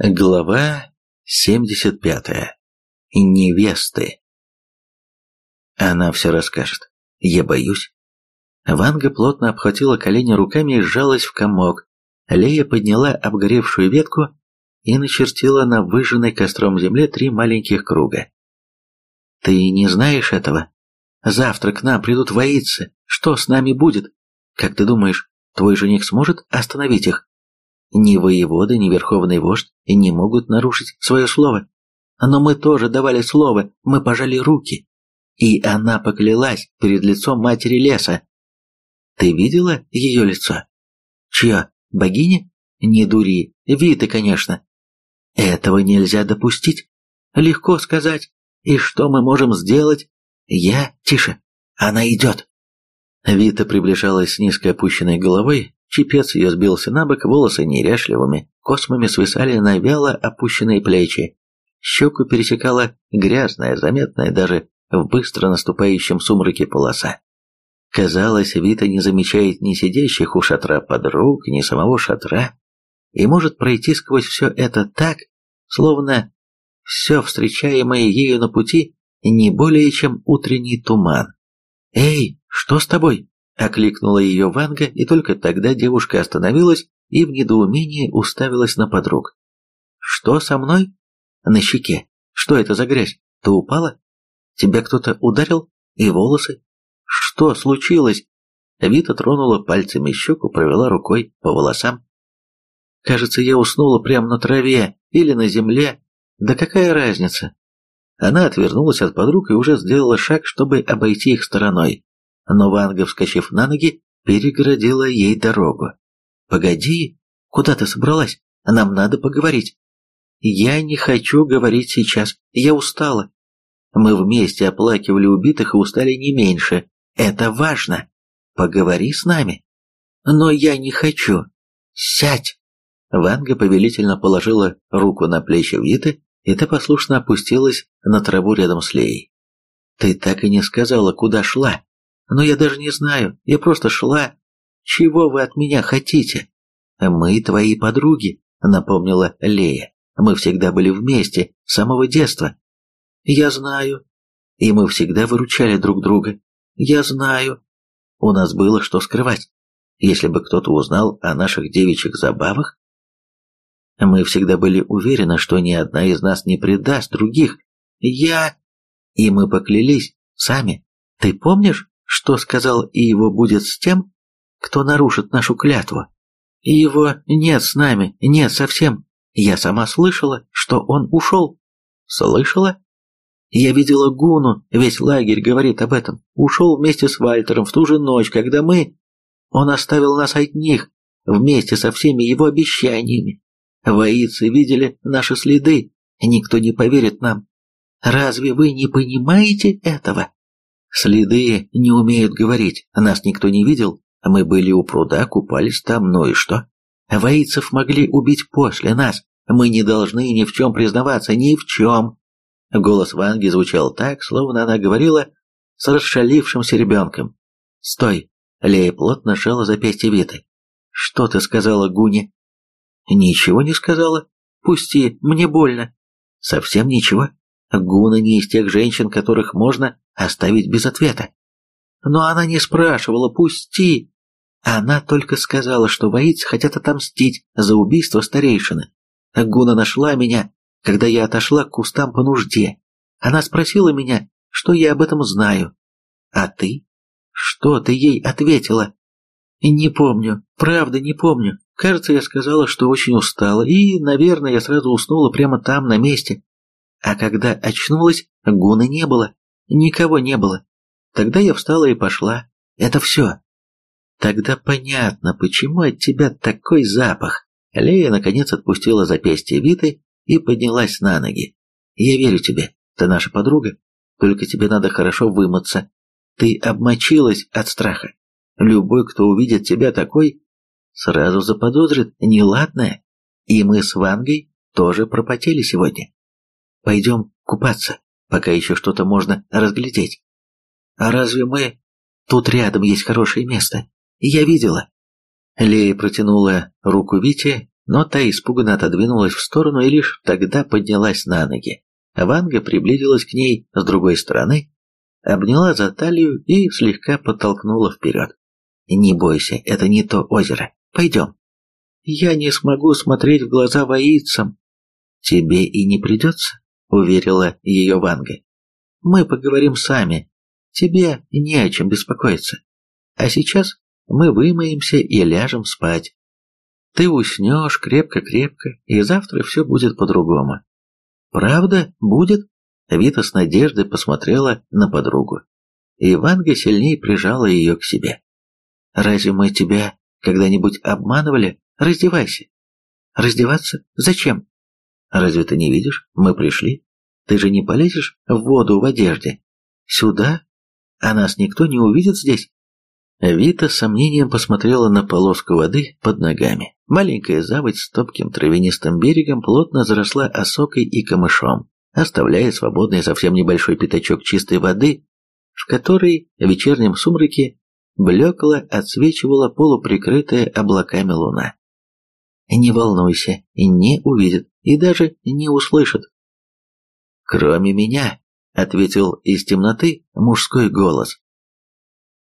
Глава 75. Невесты. Она все расскажет. Я боюсь. Ванга плотно обхватила колени руками и сжалась в комок. Лея подняла обгоревшую ветку и начертила на выжженной костром земле три маленьких круга. «Ты не знаешь этого? Завтра к нам придут воицы. Что с нами будет? Как ты думаешь, твой жених сможет остановить их?» Ни воевода, ни верховный вождь не могут нарушить свое слово. Но мы тоже давали слово, мы пожали руки. И она поклялась перед лицом матери леса. Ты видела ее лицо? Чье? Богиня? Не дури, Виты, конечно. Этого нельзя допустить. Легко сказать. И что мы можем сделать? Я... Тише. Она идет. Вита приближалась с низко опущенной головой, Чепец ее сбился на бок, волосы неряшливыми, космами свисали на вяло опущенные плечи. Щеку пересекала грязная, заметная даже в быстро наступающем сумраке полоса. Казалось, Вита не замечает ни сидящих у шатра подруг, ни самого шатра, и может пройти сквозь все это так, словно все встречаемое ею на пути не более чем утренний туман. «Эй, что с тобой?» Окликнула ее Ванга, и только тогда девушка остановилась и в недоумении уставилась на подруг. «Что со мной?» «На щеке. Что это за грязь? Ты упала? Тебя кто-то ударил? И волосы? Что случилось?» Вита тронула пальцами щеку, провела рукой по волосам. «Кажется, я уснула прямо на траве или на земле. Да какая разница?» Она отвернулась от подруг и уже сделала шаг, чтобы обойти их стороной но Ванга, вскочив на ноги, перегородила ей дорогу. «Погоди, куда ты собралась? Нам надо поговорить». «Я не хочу говорить сейчас, я устала. Мы вместе оплакивали убитых и устали не меньше. Это важно. Поговори с нами». «Но я не хочу. Сядь!» Ванга повелительно положила руку на плечи Виты, и та послушно опустилась на траву рядом с Леей. «Ты так и не сказала, куда шла», но я даже не знаю, я просто шла. Чего вы от меня хотите? Мы твои подруги, напомнила Лея. Мы всегда были вместе, с самого детства. Я знаю. И мы всегда выручали друг друга. Я знаю. У нас было что скрывать. Если бы кто-то узнал о наших девичьих забавах, мы всегда были уверены, что ни одна из нас не предаст других. Я... И мы поклялись сами. Ты помнишь? Что сказал и его будет с тем, кто нарушит нашу клятву. Его нет с нами, нет совсем. Я сама слышала, что он ушел. Слышала? Я видела Гуну, весь лагерь говорит об этом. Ушел вместе с Вальтером в ту же ночь, когда мы... Он оставил нас одних, вместе со всеми его обещаниями. Воицы видели наши следы, никто не поверит нам. Разве вы не понимаете этого? Следы не умеют говорить, нас никто не видел, мы были у пруда, купались там, ну и что? Воицев могли убить после нас, мы не должны ни в чем признаваться, ни в чем. Голос Ванги звучал так, словно она говорила с расшалившимся ребенком. «Стой!» Лея плотно сжала запястье Виты. «Что ты сказала Гуне?» «Ничего не сказала. Пусти, мне больно». «Совсем ничего. Гуна не из тех женщин, которых можно оставить без ответа. Но она не спрашивала «пусти». Она только сказала, что воицы хотят отомстить за убийство старейшины. Гуна нашла меня, когда я отошла к кустам по нужде. Она спросила меня, что я об этом знаю. А ты? Что ты ей ответила? Не помню, правда не помню. Кажется, я сказала, что очень устала, и, наверное, я сразу уснула прямо там, на месте. А когда очнулась, Гуны не было. Никого не было. Тогда я встала и пошла. Это все. Тогда понятно, почему от тебя такой запах. Лея наконец отпустила запястье Виты и поднялась на ноги. Я верю тебе, ты наша подруга, только тебе надо хорошо вымыться. Ты обмочилась от страха. Любой, кто увидит тебя такой, сразу заподозрит неладное. И мы с Вангой тоже пропотели сегодня. Пойдем купаться пока еще что-то можно разглядеть. А разве мы... Тут рядом есть хорошее место. Я видела. Лея протянула руку Вите, но та испуганно отодвинулась в сторону и лишь тогда поднялась на ноги. Ванга приблизилась к ней с другой стороны, обняла за талию и слегка подтолкнула вперед. «Не бойся, это не то озеро. Пойдем». «Я не смогу смотреть в глаза воицам». «Тебе и не придется», — уверила ее Ванга. «Мы поговорим сами. Тебе не о чем беспокоиться. А сейчас мы вымоемся и ляжем спать. Ты уснешь крепко-крепко, и завтра все будет по-другому. Правда, будет? Вита с надеждой посмотрела на подругу. И Ванга сильнее прижала ее к себе. Разве мы тебя когда-нибудь обманывали? Раздевайся. Раздеваться? Зачем? Разве ты не видишь? Мы пришли. Ты же не полезешь в воду в одежде? Сюда? А нас никто не увидит здесь? Вита с сомнением посмотрела на полоску воды под ногами. Маленькая заводь с топким травянистым берегом плотно заросла осокой и камышом, оставляя свободный совсем небольшой пятачок чистой воды, в которой в вечернем сумраке блекло отсвечивала полуприкрытая облаками луна. «Не волнуйся, не увидит и даже не услышит». «Кроме меня», — ответил из темноты мужской голос.